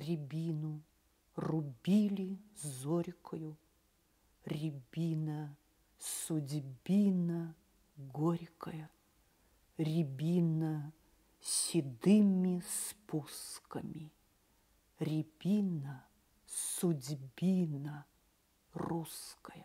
рябину рубили зорькою, Рябина, судьбина горькая, Рябина седыми спусками, Рябина, судьбина русская.